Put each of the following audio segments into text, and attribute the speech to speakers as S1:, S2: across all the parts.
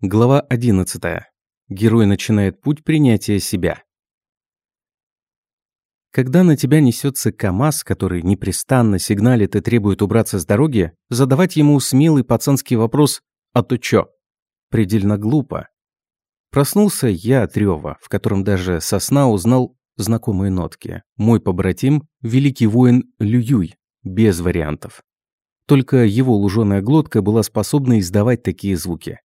S1: Глава 11. Герой начинает путь принятия себя. Когда на тебя несется КАМАЗ, который непрестанно сигналит и требует убраться с дороги, задавать ему смелый пацанский вопрос «А то чё?» предельно глупо. Проснулся я от рёва, в котором даже сосна узнал знакомые нотки. Мой побратим – великий воин Лююй, без вариантов. Только его луженая глотка была способна издавать такие звуки.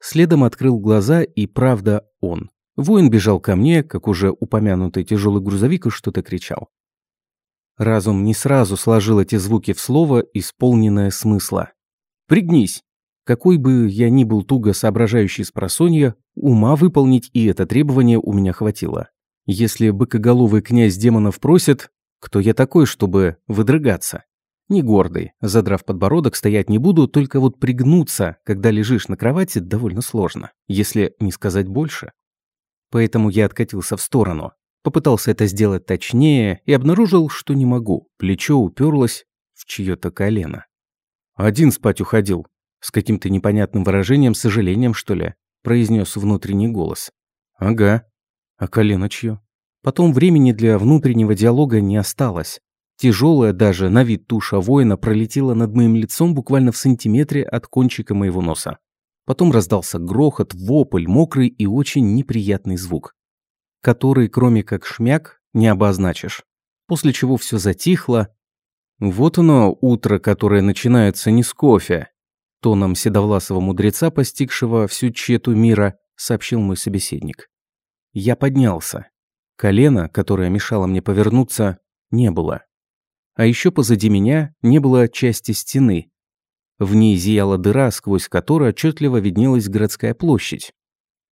S1: Следом открыл глаза, и правда он. Воин бежал ко мне, как уже упомянутый тяжелый грузовик, и что-то кричал. Разум не сразу сложил эти звуки в слово, исполненное смысла. «Пригнись!» Какой бы я ни был туго соображающий с просонья, ума выполнить и это требование у меня хватило. Если быкоголовый князь демонов просит, кто я такой, чтобы выдрыгаться? Не гордый, задрав подбородок, стоять не буду, только вот пригнуться, когда лежишь на кровати, довольно сложно, если не сказать больше. Поэтому я откатился в сторону. Попытался это сделать точнее и обнаружил, что не могу. Плечо уперлось в чье-то колено. Один спать уходил. С каким-то непонятным выражением, сожалением, что ли, произнес внутренний голос. Ага. А колено чье? Потом времени для внутреннего диалога не осталось. Тяжелая даже на вид туша воина пролетела над моим лицом буквально в сантиметре от кончика моего носа. Потом раздался грохот, вопль, мокрый и очень неприятный звук, который, кроме как шмяк, не обозначишь. После чего все затихло. Вот оно, утро, которое начинается не с кофе. Тоном седовласого мудреца, постигшего всю чету мира, сообщил мой собеседник. Я поднялся. Колено, которое мешало мне повернуться, не было. А еще позади меня не было части стены. В ней зияла дыра, сквозь которую отчетливо виднелась городская площадь.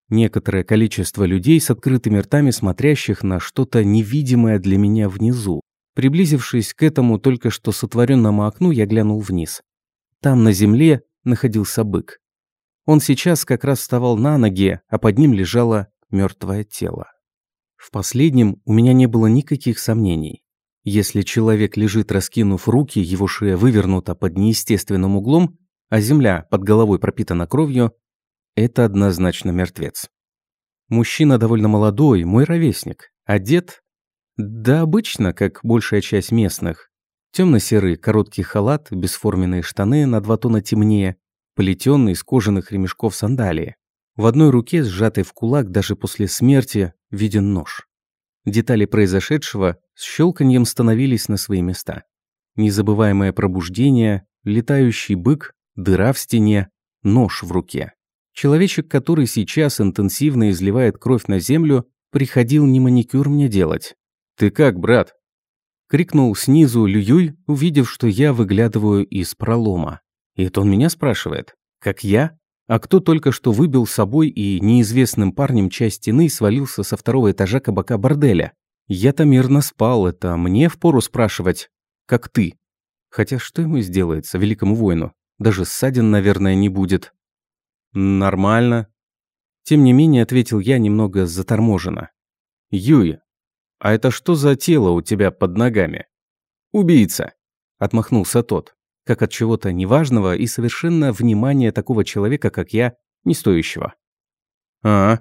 S1: Некоторое количество людей с открытыми ртами, смотрящих на что-то невидимое для меня внизу. Приблизившись к этому только что сотворенному окну, я глянул вниз. Там на земле находился бык. Он сейчас как раз вставал на ноги, а под ним лежало мертвое тело. В последнем у меня не было никаких сомнений. Если человек лежит, раскинув руки, его шея вывернута под неестественным углом, а земля под головой пропитана кровью, это однозначно мертвец. Мужчина довольно молодой, мой ровесник, одет, да обычно, как большая часть местных. Темно-серый короткий халат, бесформенные штаны на два тона темнее, плетенные из кожаных ремешков сандалии. В одной руке, сжатой в кулак даже после смерти, виден нож. Детали произошедшего с щелканьем становились на свои места. Незабываемое пробуждение, летающий бык, дыра в стене, нож в руке. Человечек, который сейчас интенсивно изливает кровь на землю, приходил не маникюр мне делать. «Ты как, брат?» Крикнул снизу Лююй, увидев, что я выглядываю из пролома. И это он меня спрашивает. «Как я?» А кто только что выбил собой и неизвестным парнем часть стены и свалился со второго этажа кабака борделя? Я-то мирно спал, это мне впору спрашивать, как ты. Хотя что ему сделается, великому воину? Даже ссадин, наверное, не будет. Нормально. Тем не менее, ответил я немного заторможенно. Юй, а это что за тело у тебя под ногами? Убийца. Отмахнулся тот как от чего-то неважного и совершенно внимания такого человека, как я, не стоящего. А,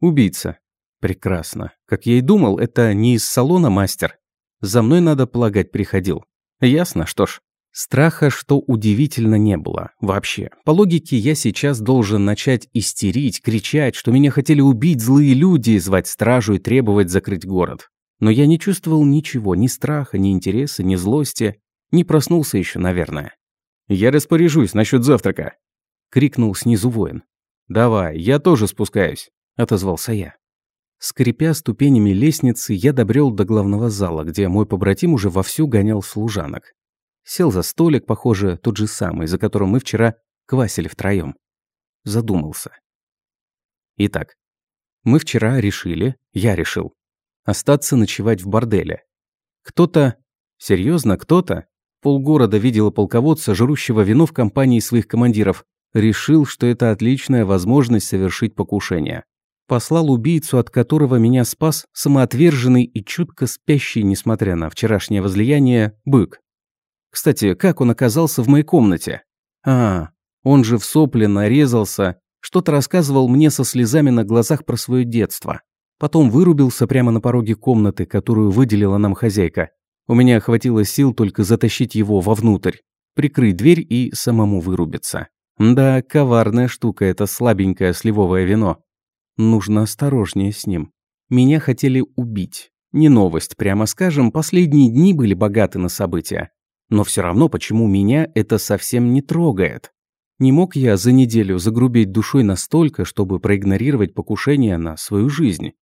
S1: убийца. Прекрасно. Как я и думал, это не из салона мастер. За мной, надо полагать, приходил. Ясно, что ж. Страха, что удивительно, не было. Вообще. По логике, я сейчас должен начать истерить, кричать, что меня хотели убить злые люди, звать стражу и требовать закрыть город. Но я не чувствовал ничего, ни страха, ни интереса, ни злости. Не проснулся еще, наверное. «Я распоряжусь насчет завтрака», — крикнул снизу воин. «Давай, я тоже спускаюсь», — отозвался я. Скрипя ступенями лестницы, я добрел до главного зала, где мой побратим уже вовсю гонял служанок. Сел за столик, похоже, тот же самый, за которым мы вчера квасили втроем. Задумался. Итак, мы вчера решили, я решил, остаться ночевать в борделе. Кто-то, серьезно, кто-то Полгорода видела полководца, жрущего вино в компании своих командиров. Решил, что это отличная возможность совершить покушение. Послал убийцу, от которого меня спас, самоотверженный и чутко спящий, несмотря на вчерашнее возлияние, бык. Кстати, как он оказался в моей комнате? А, он же в сопле нарезался, Что-то рассказывал мне со слезами на глазах про свое детство. Потом вырубился прямо на пороге комнаты, которую выделила нам хозяйка. У меня хватило сил только затащить его вовнутрь, прикрыть дверь и самому вырубиться. Да, коварная штука это слабенькое сливовое вино. Нужно осторожнее с ним. Меня хотели убить. Не новость, прямо скажем, последние дни были богаты на события. Но все равно, почему меня это совсем не трогает? Не мог я за неделю загрубить душой настолько, чтобы проигнорировать покушение на свою жизнь.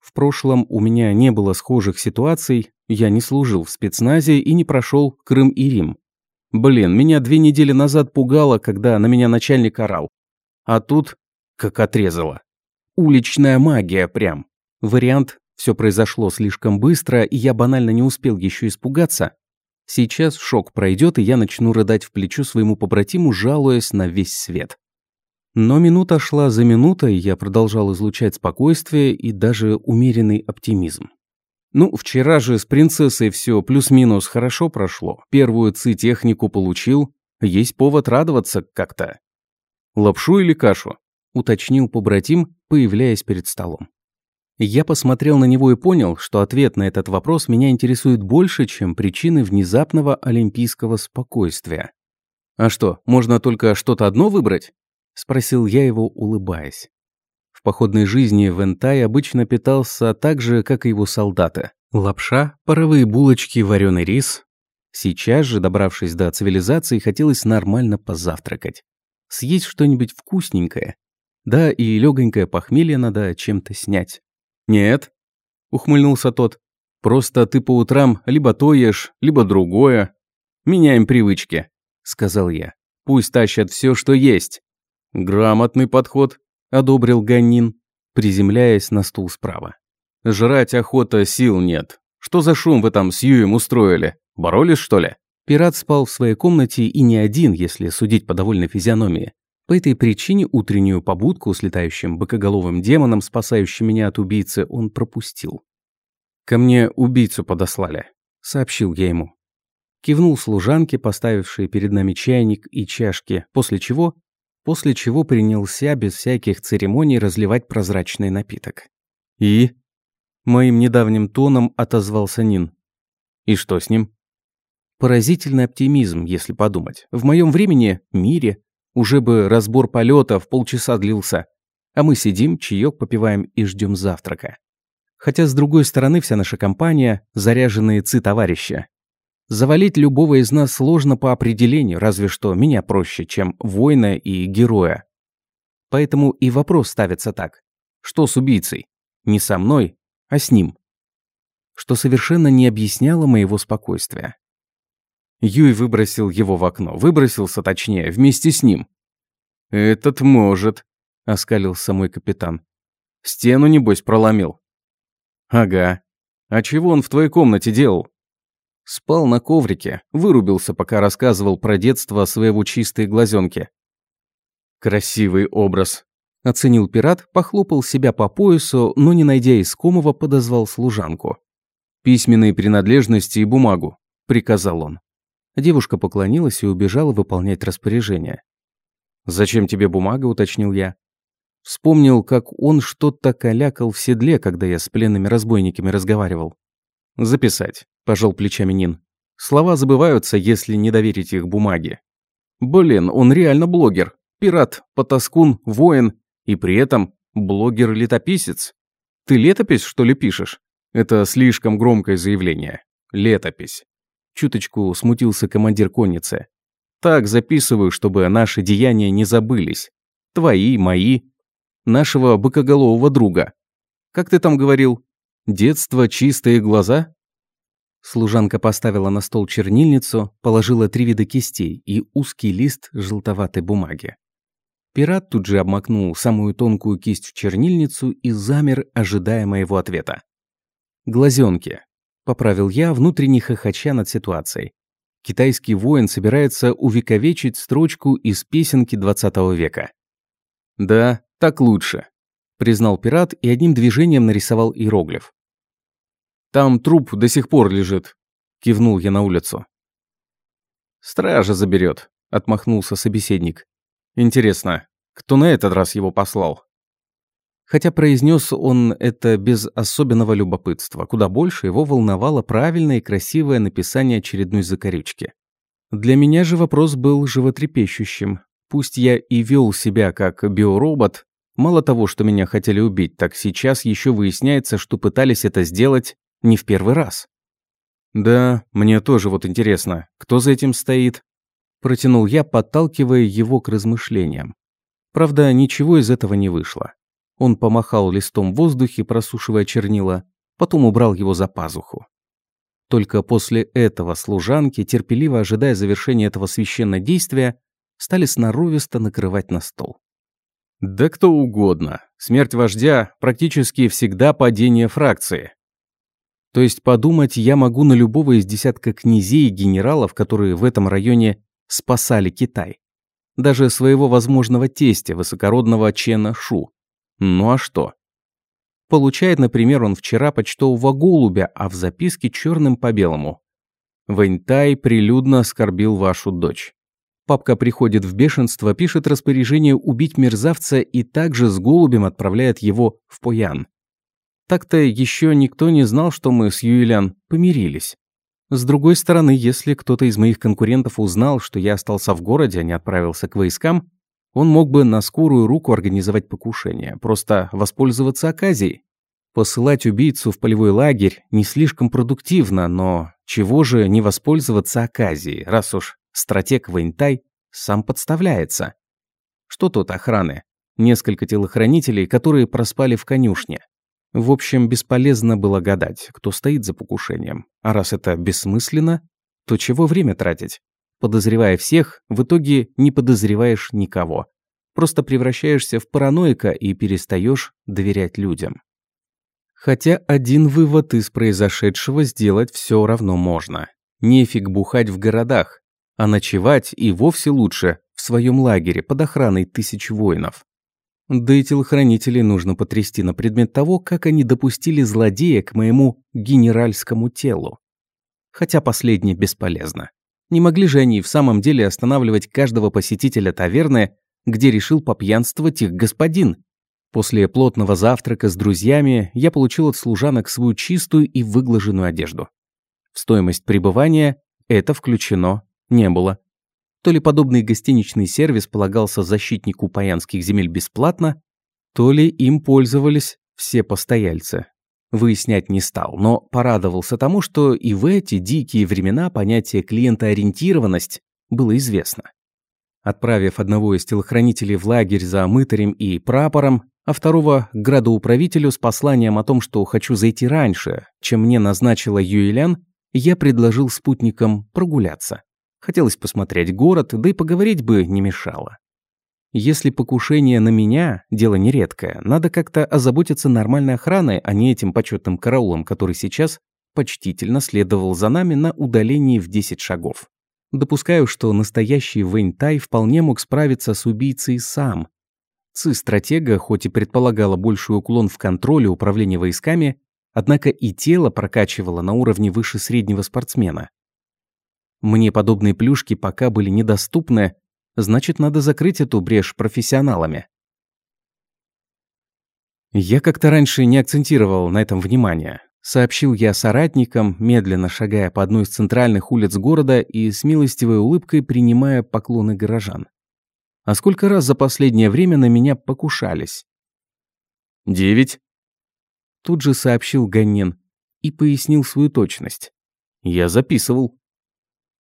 S1: В прошлом у меня не было схожих ситуаций, я не служил в спецназе и не прошел Крым и Рим. Блин, меня две недели назад пугало, когда на меня начальник орал. А тут как отрезало. Уличная магия прям. Вариант «все произошло слишком быстро, и я банально не успел еще испугаться». Сейчас шок пройдет, и я начну рыдать в плечо своему побратиму, жалуясь на весь свет. Но минута шла за минутой, я продолжал излучать спокойствие и даже умеренный оптимизм. Ну, вчера же с принцессой все плюс-минус хорошо прошло. Первую ци-технику получил. Есть повод радоваться как-то. «Лапшу или кашу?» – уточнил побратим, появляясь перед столом. Я посмотрел на него и понял, что ответ на этот вопрос меня интересует больше, чем причины внезапного олимпийского спокойствия. А что, можно только что-то одно выбрать? Спросил я его, улыбаясь. В походной жизни Вентай обычно питался так же, как и его солдаты. Лапша, паровые булочки, вареный рис. Сейчас же, добравшись до цивилизации, хотелось нормально позавтракать. Съесть что-нибудь вкусненькое. Да, и легонькое похмелье надо чем-то снять. «Нет», — ухмыльнулся тот. «Просто ты по утрам либо то ешь, либо другое. Меняем привычки», — сказал я. «Пусть тащат все, что есть. «Грамотный подход», – одобрил Ганнин, приземляясь на стул справа. «Жрать охота, сил нет. Что за шум вы там с Юем устроили? Боролись, что ли?» Пират спал в своей комнате и не один, если судить по довольной физиономии. По этой причине утреннюю побудку с летающим быкоголовым демоном, спасающим меня от убийцы, он пропустил. «Ко мне убийцу подослали», — сообщил я ему. Кивнул служанке, поставившей перед нами чайник и чашки, после чего после чего принялся без всяких церемоний разливать прозрачный напиток. «И?» Моим недавним тоном отозвался Нин. «И что с ним?» Поразительный оптимизм, если подумать. В моем времени, мире, уже бы разбор полета в полчаса длился, а мы сидим, чаек попиваем и ждем завтрака. Хотя, с другой стороны, вся наша компания – заряженные ци-товарища, Завалить любого из нас сложно по определению, разве что меня проще, чем воина и героя. Поэтому и вопрос ставится так. Что с убийцей? Не со мной, а с ним. Что совершенно не объясняло моего спокойствия. Юй выбросил его в окно. Выбросился, точнее, вместе с ним. «Этот может», — оскалился мой капитан. «Стену, небось, проломил». «Ага. А чего он в твоей комнате делал?» Спал на коврике, вырубился, пока рассказывал про детство своего чистой глазенки. «Красивый образ», — оценил пират, похлопал себя по поясу, но, не найдя искомого, подозвал служанку. «Письменные принадлежности и бумагу», — приказал он. Девушка поклонилась и убежала выполнять распоряжение. «Зачем тебе бумага?» — уточнил я. Вспомнил, как он что-то калякал в седле, когда я с пленными разбойниками разговаривал. «Записать», – пожал плечами Нин. «Слова забываются, если не доверить их бумаге». «Блин, он реально блогер. Пират, потаскун, воин. И при этом блогер-летописец. Ты летопись, что ли, пишешь? Это слишком громкое заявление. Летопись». Чуточку смутился командир конницы. «Так записываю, чтобы наши деяния не забылись. Твои, мои, нашего быкоголового друга. Как ты там говорил, Детство, чистые глаза? Служанка поставила на стол чернильницу, положила три вида кистей и узкий лист желтоватой бумаги. Пират тут же обмакнул самую тонкую кисть в чернильницу и замер, ожидая моего ответа. «Глазенки», — поправил я, внутренне хохоча над ситуацией. Китайский воин собирается увековечить строчку из песенки 20 века. «Да, так лучше», — признал пират и одним движением нарисовал иероглиф. Там труп до сих пор лежит», — кивнул я на улицу. «Стража заберет», — отмахнулся собеседник. «Интересно, кто на этот раз его послал. Хотя произнес он это без особенного любопытства, куда больше его волновало правильное и красивое написание очередной закорючки. Для меня же вопрос был животрепещущим. Пусть я и вел себя как биоробот, мало того, что меня хотели убить, так сейчас еще выясняется, что пытались это сделать не в первый раз. «Да, мне тоже вот интересно, кто за этим стоит?» Протянул я, подталкивая его к размышлениям. Правда, ничего из этого не вышло. Он помахал листом в воздухе, просушивая чернила, потом убрал его за пазуху. Только после этого служанки, терпеливо ожидая завершения этого священного действия, стали сноровисто накрывать на стол. Да кто угодно. Смерть вождя практически всегда падение фракции. То есть подумать я могу на любого из десятка князей и генералов, которые в этом районе спасали Китай. Даже своего возможного тестя, высокородного Чена Шу. Ну а что? Получает, например, он вчера почтового голубя, а в записке черным по белому. Вэньтай прилюдно оскорбил вашу дочь. Папка приходит в бешенство, пишет распоряжение убить мерзавца и также с голубем отправляет его в Поян. Так-то еще никто не знал, что мы с Юэлян помирились. С другой стороны, если кто-то из моих конкурентов узнал, что я остался в городе, а не отправился к войскам, он мог бы на скорую руку организовать покушение, просто воспользоваться оказией. Посылать убийцу в полевой лагерь не слишком продуктивно, но чего же не воспользоваться оказией, раз уж стратег Вэньтай сам подставляется. Что тут охраны? Несколько телохранителей, которые проспали в конюшне. В общем, бесполезно было гадать, кто стоит за покушением. А раз это бессмысленно, то чего время тратить? Подозревая всех, в итоге не подозреваешь никого. Просто превращаешься в параноика и перестаешь доверять людям. Хотя один вывод из произошедшего сделать все равно можно. Нефиг бухать в городах, а ночевать и вовсе лучше в своем лагере под охраной тысяч воинов. Да и телохранителей нужно потрясти на предмет того, как они допустили злодея к моему генеральскому телу. Хотя последнее бесполезно. Не могли же они в самом деле останавливать каждого посетителя таверны, где решил попьянствовать их господин? После плотного завтрака с друзьями я получил от служанок свою чистую и выглаженную одежду. В стоимость пребывания это включено не было. То ли подобный гостиничный сервис полагался защитнику паянских земель бесплатно, то ли им пользовались все постояльцы. Выяснять не стал, но порадовался тому, что и в эти дикие времена понятие клиентоориентированность было известно. Отправив одного из телохранителей в лагерь за мытарем и прапором, а второго градоуправителю с посланием о том, что хочу зайти раньше, чем мне назначила Юэлян, я предложил спутникам прогуляться. Хотелось посмотреть город, да и поговорить бы не мешало. Если покушение на меня – дело нередкое, надо как-то озаботиться нормальной охраной, а не этим почетным караулом, который сейчас почтительно следовал за нами на удалении в 10 шагов. Допускаю, что настоящий Вэнь Тай вполне мог справиться с убийцей сам. Ци-стратега, хоть и предполагала больший уклон в контроле управления войсками, однако и тело прокачивало на уровне выше среднего спортсмена. Мне подобные плюшки пока были недоступны, значит, надо закрыть эту брешь профессионалами. Я как-то раньше не акцентировал на этом внимание. Сообщил я соратникам, медленно шагая по одной из центральных улиц города и с милостивой улыбкой принимая поклоны горожан. А сколько раз за последнее время на меня покушались? «Девять», — тут же сообщил Ганнен и пояснил свою точность. «Я записывал».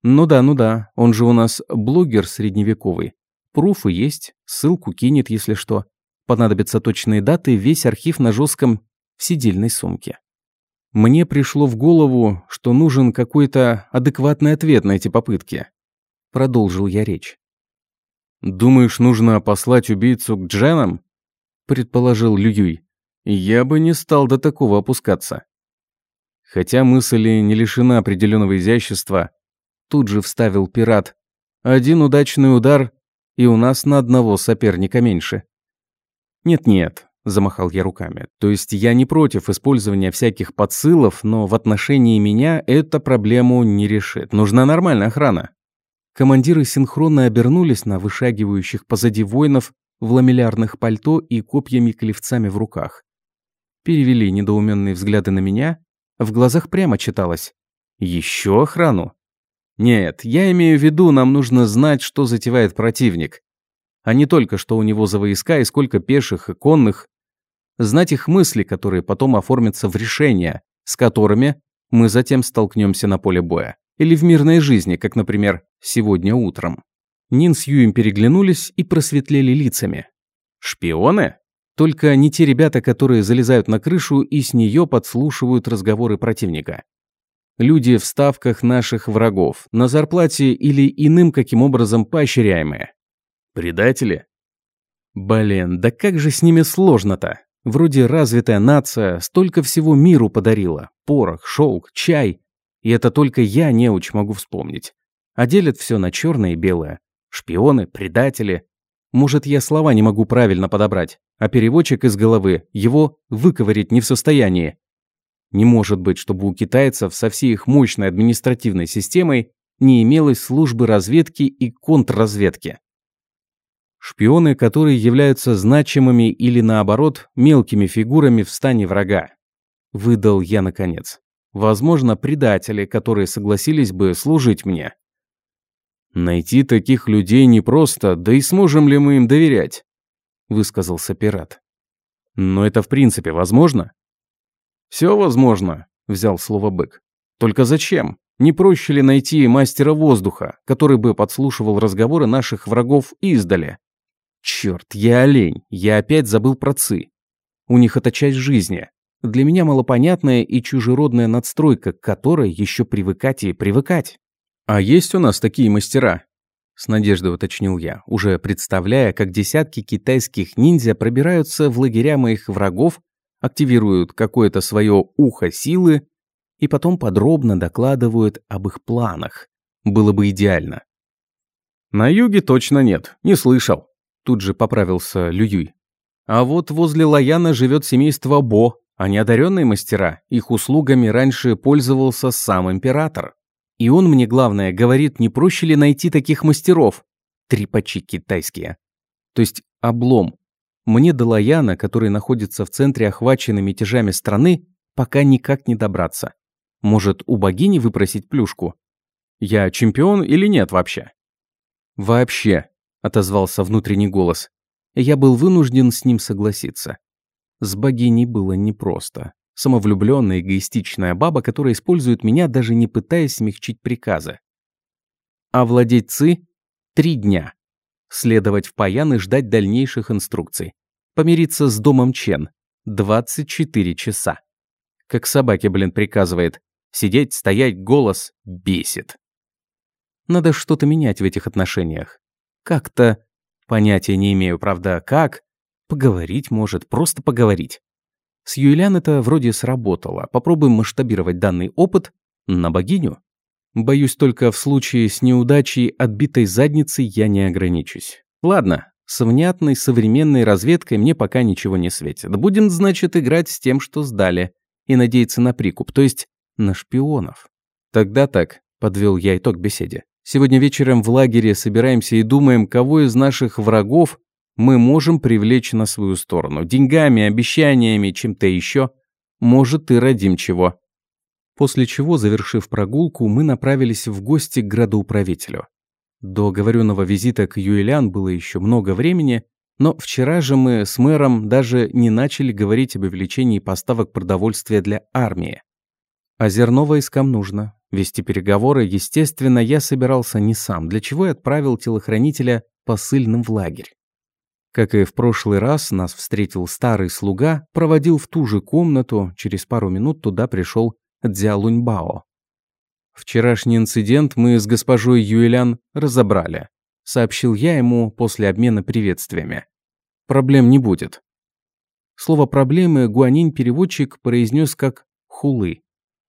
S1: Ну да, ну да, он же у нас блогер средневековый. Пруфы есть, ссылку кинет, если что. Понадобятся точные даты, весь архив на жестком в сидельной сумке. Мне пришло в голову, что нужен какой-то адекватный ответ на эти попытки. Продолжил я речь. «Думаешь, нужно послать убийцу к Дженам?» Предположил Лююй. «Я бы не стал до такого опускаться». Хотя мысль не лишена определенного изящества, Тут же вставил пират. Один удачный удар, и у нас на одного соперника меньше. Нет-нет, замахал я руками. То есть я не против использования всяких подсылов, но в отношении меня эта проблему не решит. Нужна нормальная охрана. Командиры синхронно обернулись на вышагивающих позади воинов, в ламеллярных пальто и копьями-клевцами в руках. Перевели недоуменные взгляды на меня, в глазах прямо читалось. «Еще охрану?» «Нет, я имею в виду, нам нужно знать, что затевает противник, а не только, что у него за войска и сколько пеших и конных. Знать их мысли, которые потом оформятся в решения, с которыми мы затем столкнемся на поле боя. Или в мирной жизни, как, например, сегодня утром. Нин с Юем переглянулись и просветлели лицами. «Шпионы?» Только не те ребята, которые залезают на крышу и с нее подслушивают разговоры противника. Люди в ставках наших врагов, на зарплате или иным каким образом поощряемые. Предатели? Блин, да как же с ними сложно-то? Вроде развитая нация столько всего миру подарила. Порох, шелк, чай. И это только я, неуч, могу вспомнить. А делят все на черное и белое. Шпионы, предатели. Может, я слова не могу правильно подобрать, а переводчик из головы его выковырить не в состоянии. Не может быть, чтобы у китайцев со всей их мощной административной системой не имелось службы разведки и контрразведки. Шпионы, которые являются значимыми или наоборот мелкими фигурами в стане врага. Выдал я наконец. Возможно, предатели, которые согласились бы служить мне. Найти таких людей непросто, да и сможем ли мы им доверять? Высказался пират. Но это в принципе возможно? Все возможно, взял слово бык. Только зачем? Не проще ли найти мастера воздуха, который бы подслушивал разговоры наших врагов издали? Черт, я олень, я опять забыл про ЦИ. У них это часть жизни. Для меня малопонятная и чужеродная надстройка, к которой еще привыкать и привыкать. А есть у нас такие мастера? С надеждой уточнил я, уже представляя, как десятки китайских ниндзя пробираются в лагеря моих врагов, активируют какое-то свое ухо силы и потом подробно докладывают об их планах. Было бы идеально. На юге точно нет, не слышал. Тут же поправился Лююй. А вот возле Лаяна живет семейство Бо, а неодаренные мастера. Их услугами раньше пользовался сам император. И он мне, главное, говорит, не проще ли найти таких мастеров? Трепачи китайские. То есть облом. Мне до Лаяна, который находится в центре охваченной мятежами страны, пока никак не добраться. Может, у богини выпросить плюшку? Я чемпион или нет вообще? Вообще, отозвался внутренний голос. Я был вынужден с ним согласиться. С богиней было непросто. Самовлюбленная, эгоистичная баба, которая использует меня, даже не пытаясь смягчить приказы. А Ци — три дня. Следовать в Паян и ждать дальнейших инструкций. Помириться с домом Чен — 24 часа. Как собаке, блин, приказывает. Сидеть, стоять, голос бесит. Надо что-то менять в этих отношениях. Как-то... Понятия не имею, правда, как. Поговорить может, просто поговорить. С Юэлян это вроде сработало. Попробуем масштабировать данный опыт на богиню. Боюсь, только в случае с неудачей отбитой задницей я не ограничусь. Ладно, с внятной современной разведкой мне пока ничего не светит. Будем, значит, играть с тем, что сдали. И надеяться на прикуп, то есть на шпионов. Тогда так, подвел я итог беседе. Сегодня вечером в лагере собираемся и думаем, кого из наших врагов мы можем привлечь на свою сторону. Деньгами, обещаниями, чем-то еще. Может, и родим чего. После чего, завершив прогулку, мы направились в гости к градоуправителю. До оговоренного визита к Юэлян было еще много времени, но вчера же мы с мэром даже не начали говорить об увеличении поставок продовольствия для армии. А зерно войскам нужно. Вести переговоры, естественно, я собирался не сам, для чего и отправил телохранителя посыльным в лагерь. Как и в прошлый раз, нас встретил старый слуга, проводил в ту же комнату, через пару минут туда пришел Дзялуньбао. «Вчерашний инцидент мы с госпожой Юэлян разобрали», сообщил я ему после обмена приветствиями. «Проблем не будет». Слово «проблемы» Гуанинь-переводчик произнес как «хулы»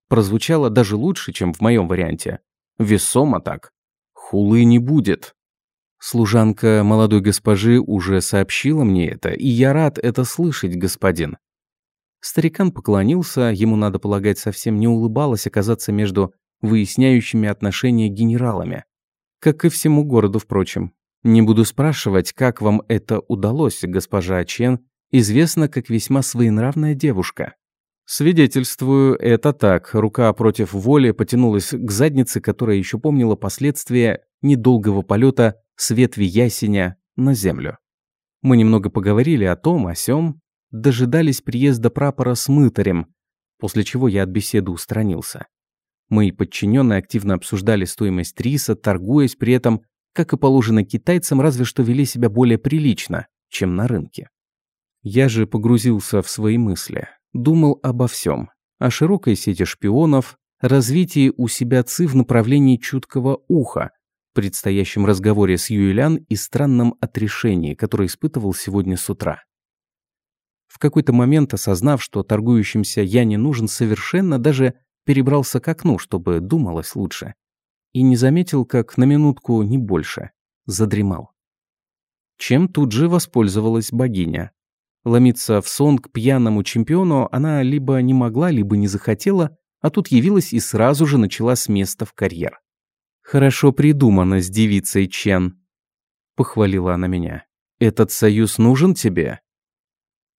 S1: прозвучало даже лучше, чем в моем варианте. Весомо так. Хулы не будет. Служанка молодой госпожи уже сообщила мне это, и я рад это слышать, господин. Старикан поклонился, ему, надо полагать, совсем не улыбалось оказаться между выясняющими отношения генералами. Как и всему городу, впрочем. Не буду спрашивать, как вам это удалось, госпожа Чен, известна как весьма своенравная девушка. Свидетельствую, это так. Рука против воли потянулась к заднице, которая еще помнила последствия недолгого полета с ветви ясеня на землю. Мы немного поговорили о том, о сём, дожидались приезда прапора с мытарем, после чего я от беседы устранился. Мои подчиненные активно обсуждали стоимость риса, торгуясь при этом, как и положено китайцам, разве что вели себя более прилично, чем на рынке. Я же погрузился в свои мысли, думал обо всем, о широкой сети шпионов, развитии у себя ЦИ в направлении чуткого уха, предстоящем разговоре с Юэлян и странном отрешении, которое испытывал сегодня с утра. В какой-то момент, осознав, что торгующимся я не нужен совершенно, даже перебрался к окну, чтобы думалось лучше. И не заметил, как на минутку, не больше, задремал. Чем тут же воспользовалась богиня. Ломиться в сон к пьяному чемпиону она либо не могла, либо не захотела, а тут явилась и сразу же начала с места в карьер. «Хорошо придумано с девицей Чен», — похвалила она меня. «Этот союз нужен тебе?»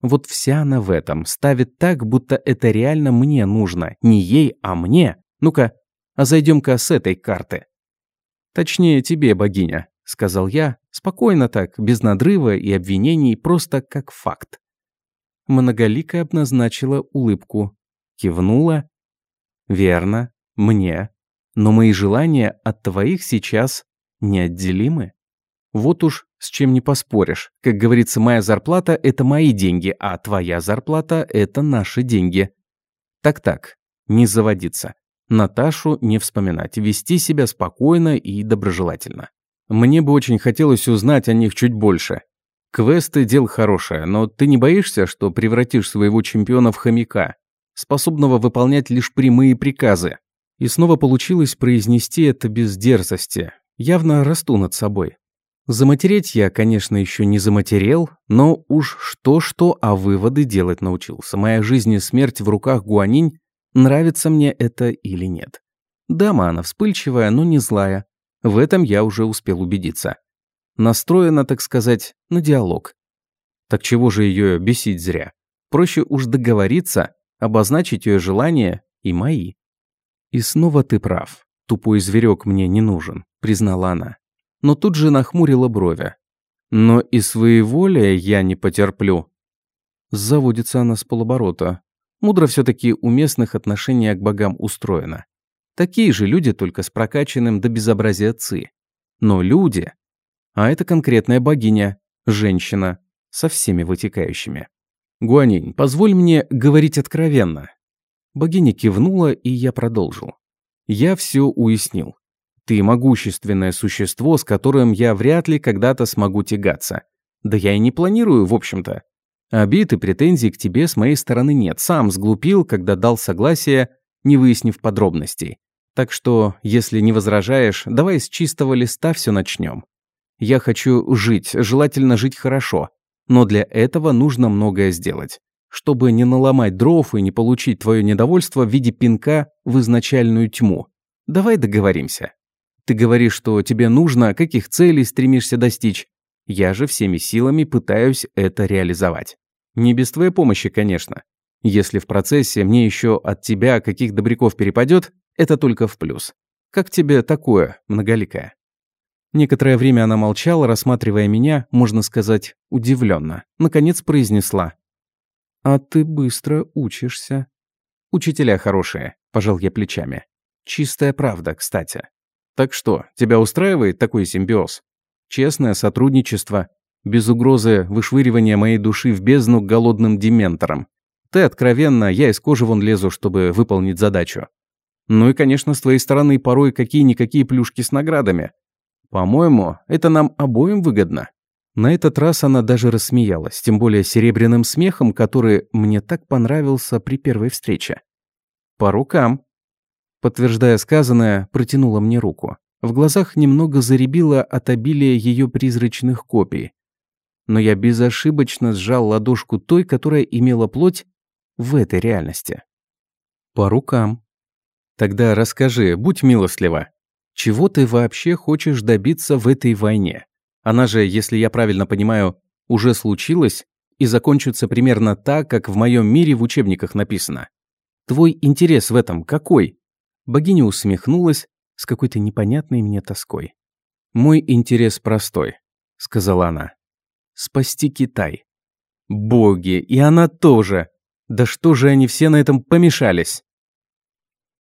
S1: Вот вся она в этом, ставит так, будто это реально мне нужно, не ей, а мне. Ну-ка, а зайдем-ка с этой карты. Точнее, тебе, богиня сказал я, спокойно так, без надрыва и обвинений, просто как факт. Многоликая обозначила улыбку, кивнула. «Верно, мне. Но мои желания от твоих сейчас неотделимы. Вот уж с чем не поспоришь. Как говорится, моя зарплата – это мои деньги, а твоя зарплата – это наши деньги. Так-так, не заводиться. Наташу не вспоминать, вести себя спокойно и доброжелательно. Мне бы очень хотелось узнать о них чуть больше. Квесты – дело хорошее, но ты не боишься, что превратишь своего чемпиона в хомяка, способного выполнять лишь прямые приказы? И снова получилось произнести это без дерзости. Явно расту над собой. Заматереть я, конечно, еще не заматерел, но уж что-что, а выводы делать научился. Моя жизнь и смерть в руках Гуанинь, нравится мне это или нет. Дама она вспыльчивая, но не злая. В этом я уже успел убедиться. Настроена, так сказать, на диалог. Так чего же ее бесить зря? Проще уж договориться, обозначить ее желания и мои. И снова ты прав. Тупой зверек мне не нужен, признала она. Но тут же нахмурила брови. Но и своеволия я не потерплю. Заводится она с полоборота. Мудро все-таки у местных отношения к богам устроено. Такие же люди, только с прокачанным до безобразия ци. Но люди... А это конкретная богиня, женщина, со всеми вытекающими. Гуанинь, позволь мне говорить откровенно. Богиня кивнула, и я продолжил. Я все уяснил. Ты могущественное существо, с которым я вряд ли когда-то смогу тягаться. Да я и не планирую, в общем-то. Обид и претензий к тебе с моей стороны нет. Сам сглупил, когда дал согласие, не выяснив подробностей. Так что, если не возражаешь, давай с чистого листа все начнем. Я хочу жить, желательно жить хорошо, но для этого нужно многое сделать. Чтобы не наломать дров и не получить твое недовольство в виде пинка в изначальную тьму. Давай договоримся. Ты говоришь, что тебе нужно, каких целей стремишься достичь. Я же всеми силами пытаюсь это реализовать. Не без твоей помощи, конечно. Если в процессе мне еще от тебя каких добряков перепадет, это только в плюс. Как тебе такое, многоликое?» Некоторое время она молчала, рассматривая меня, можно сказать, удивленно. Наконец произнесла. «А ты быстро учишься». «Учителя хорошие», – пожал я плечами. «Чистая правда, кстати». «Так что, тебя устраивает такой симбиоз? Честное сотрудничество, без угрозы вышвыривания моей души в бездну голодным дементором. Ты откровенно, я из кожи вон лезу, чтобы выполнить задачу. Ну и, конечно, с твоей стороны порой какие-никакие плюшки с наградами. По-моему, это нам обоим выгодно». На этот раз она даже рассмеялась, тем более серебряным смехом, который мне так понравился при первой встрече. «По рукам». Подтверждая сказанное, протянула мне руку. В глазах немного заребило от обилия ее призрачных копий. Но я безошибочно сжал ладошку той, которая имела плоть в этой реальности. «По рукам», Тогда расскажи, будь милостлива, чего ты вообще хочешь добиться в этой войне? Она же, если я правильно понимаю, уже случилась и закончится примерно так, как в моем мире в учебниках написано. Твой интерес в этом какой? Богиня усмехнулась с какой-то непонятной мне тоской. Мой интерес простой, сказала она. Спасти Китай. Боги, и она тоже. Да что же они все на этом помешались?